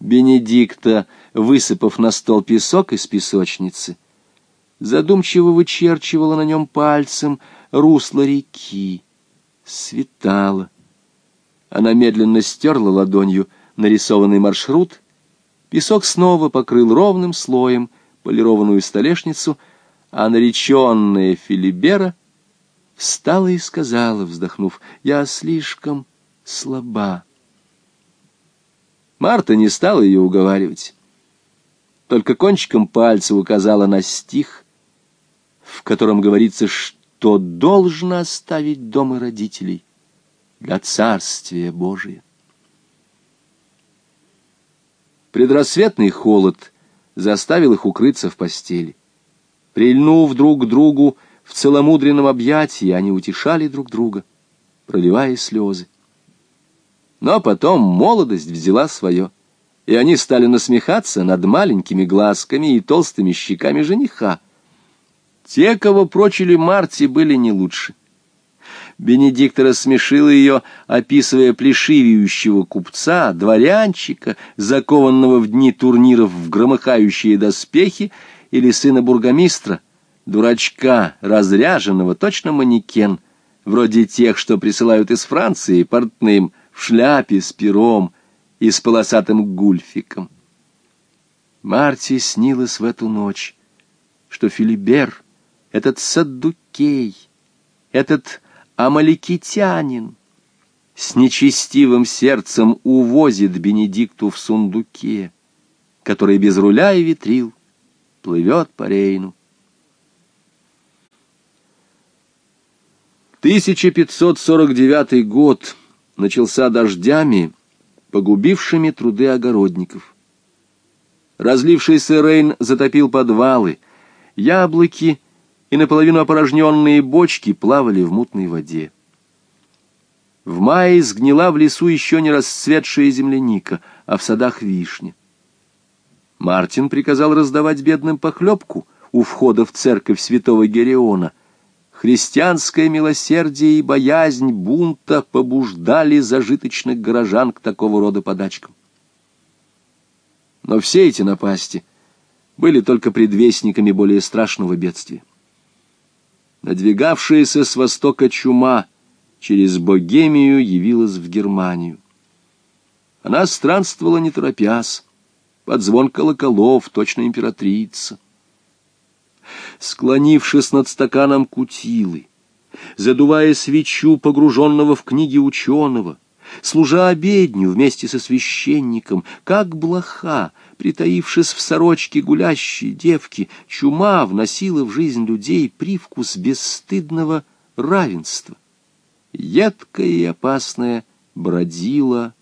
Бенедикта, высыпав на стол песок из песочницы, задумчиво вычерчивала на нем пальцем русло реки. Светало. Она медленно стерла ладонью нарисованный маршрут. Песок снова покрыл ровным слоем полированную столешницу, а нареченная Филибера встала и сказала, вздохнув, «Я слишком слаба». Марта не стала ее уговаривать, только кончиком пальца указала на стих, в котором говорится, что должно оставить дом и родителей для Царствия Божия. Предрассветный холод заставил их укрыться в постели. Прильнув друг к другу в целомудренном объятии, они утешали друг друга, проливая слезы. Но потом молодость взяла свое, и они стали насмехаться над маленькими глазками и толстыми щеками жениха. Те, кого прочили Марти, были не лучше. Бенедикт рассмешил ее, описывая плешивеющего купца, дворянчика, закованного в дни турниров в громыхающие доспехи, или сына бургомистра, дурачка, разряженного, точно манекен, вроде тех, что присылают из Франции портным, в шляпе с пером и с полосатым гульфиком. Марти снилось в эту ночь, что Филибер, этот саддукей, этот амаликитянин с нечестивым сердцем увозит Бенедикту в сундуке, который без руля и ветрил плывет по Рейну. 1549 год начался дождями, погубившими труды огородников. Разлившийся Рейн затопил подвалы, яблоки — и наполовину опорожненные бочки плавали в мутной воде. В мае сгнила в лесу еще не расцветшая земляника, а в садах вишня. Мартин приказал раздавать бедным похлебку у входа в церковь святого Гереона. Христианское милосердие и боязнь бунта побуждали зажиточных горожан к такого рода подачкам. Но все эти напасти были только предвестниками более страшного бедствия. Надвигавшаяся с востока чума через Богемию явилась в Германию. Она странствовала не торопясь, под звон колоколов, точно императрица. Склонившись над стаканом кутилы, задувая свечу погруженного в книги ученого, служа обедню вместе со священником, как блоха, притаившись в сорочке гулящей девки, чума вносила в жизнь людей привкус бесстыдного равенства. Едкая и опасная бродила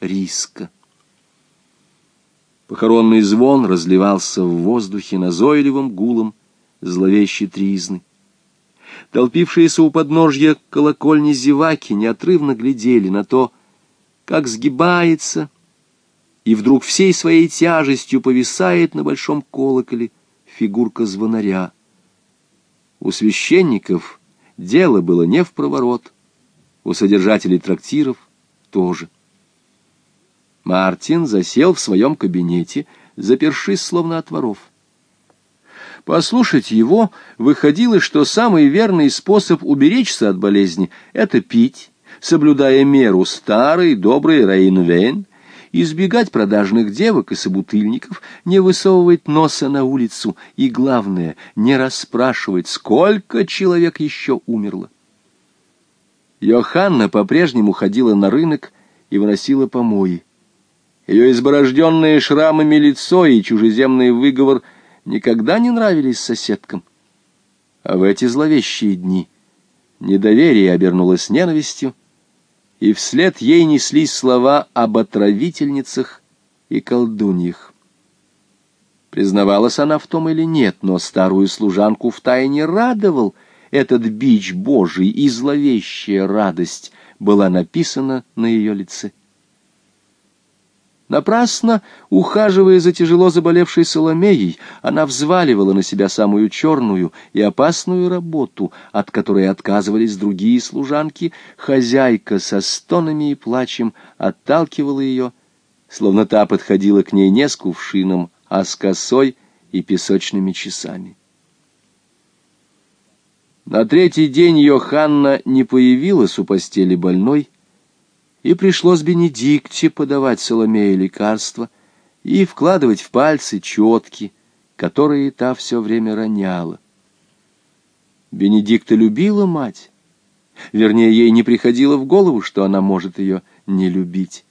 риска. Похоронный звон разливался в воздухе назойливым гулом зловещей тризны. Толпившиеся у подножья колокольни зеваки неотрывно глядели на то, как сгибается и вдруг всей своей тяжестью повисает на большом колоколе фигурка звонаря. У священников дело было не в проворот, у содержателей трактиров тоже. Мартин засел в своем кабинете, запершись словно от воров. Послушать его выходило, что самый верный способ уберечься от болезни — это пить, соблюдая меру старый добрый Рейнвейн, избегать продажных девок и собутыльников, не высовывать носа на улицу и, главное, не расспрашивать, сколько человек еще умерло. Йоханна по-прежнему ходила на рынок и выносила помои. Ее изборожденные шрамами лицо и чужеземный выговор никогда не нравились соседкам. А в эти зловещие дни недоверие обернулось ненавистью, и вслед ей неслись слова об отравительницах и колдуньях. Признавалась она в том или нет, но старую служанку втайне радовал этот бич Божий, и зловещая радость была написана на ее лице. Напрасно, ухаживая за тяжело заболевшей Соломеей, она взваливала на себя самую черную и опасную работу, от которой отказывались другие служанки. Хозяйка со стонами и плачем отталкивала ее, словно та подходила к ней не с кувшином, а с косой и песочными часами. На третий день Йоханна не появилась у постели больной, и пришлось Бенедикте подавать Соломее лекарства и вкладывать в пальцы четки, которые та все время роняла. Бенедикта любила мать, вернее, ей не приходило в голову, что она может ее не любить.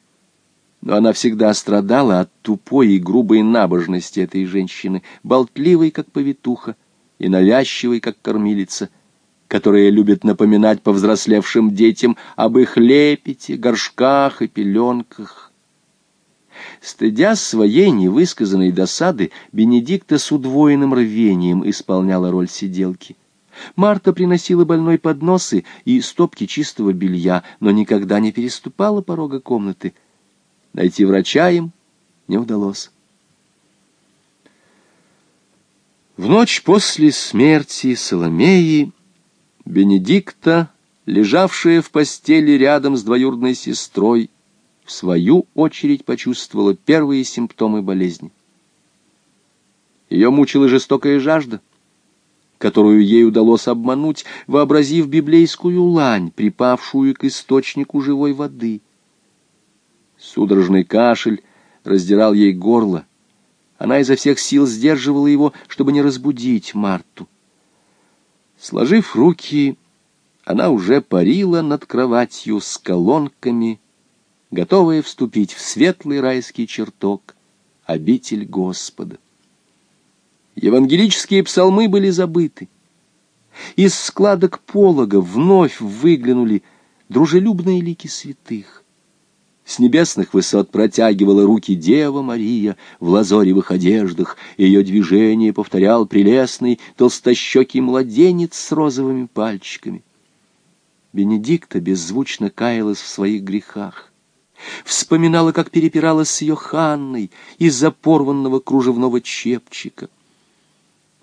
Но она всегда страдала от тупой и грубой набожности этой женщины, болтливой, как повитуха, и навязчивой, как кормилица — которые любят напоминать повзрослевшим детям об их лепете, горшках и пеленках. Стыдя своей невысказанной досады, Бенедикта с удвоенным рвением исполняла роль сиделки. Марта приносила больной подносы и стопки чистого белья, но никогда не переступала порога комнаты. Найти врача им не удалось. В ночь после смерти Соломеи Бенедикта, лежавшая в постели рядом с двоюродной сестрой, в свою очередь почувствовала первые симптомы болезни. Ее мучила жестокая жажда, которую ей удалось обмануть, вообразив библейскую лань, припавшую к источнику живой воды. Судорожный кашель раздирал ей горло. Она изо всех сил сдерживала его, чтобы не разбудить Марту. Сложив руки, она уже парила над кроватью с колонками, готовая вступить в светлый райский чертог, обитель Господа. Евангелические псалмы были забыты. Из складок полога вновь выглянули дружелюбные лики святых. С небесных высот протягивала руки Дева Мария в лазоревых одеждах, ее движение повторял прелестный толстощекий младенец с розовыми пальчиками. Бенедикта беззвучно каялась в своих грехах. Вспоминала, как перепиралась с ее Ханной из-за порванного кружевного чепчика.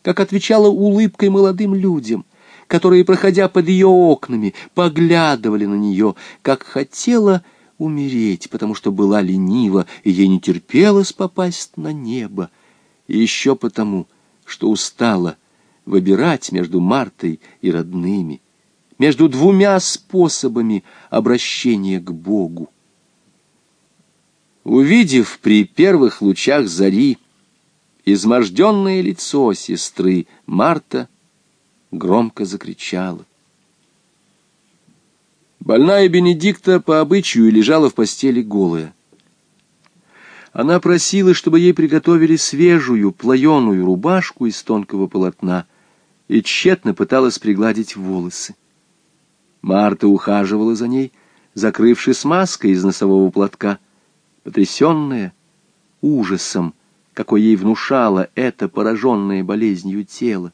Как отвечала улыбкой молодым людям, которые, проходя под ее окнами, поглядывали на нее, как хотела умереть, потому что была ленива, и ей не терпелось попасть на небо, и еще потому, что устала выбирать между Мартой и родными, между двумя способами обращения к Богу. Увидев при первых лучах зари изможденное лицо сестры, Марта громко закричала. Больная Бенедикта по обычаю лежала в постели голая. Она просила, чтобы ей приготовили свежую, плоеную рубашку из тонкого полотна, и тщетно пыталась пригладить волосы. Марта ухаживала за ней, закрывшись маской из носового платка, потрясенная ужасом, какой ей внушало это пораженное болезнью тело.